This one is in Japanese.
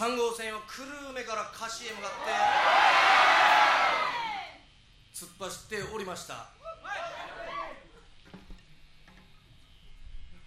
3号線を久留米から柏へ向かって突っ走っておりました。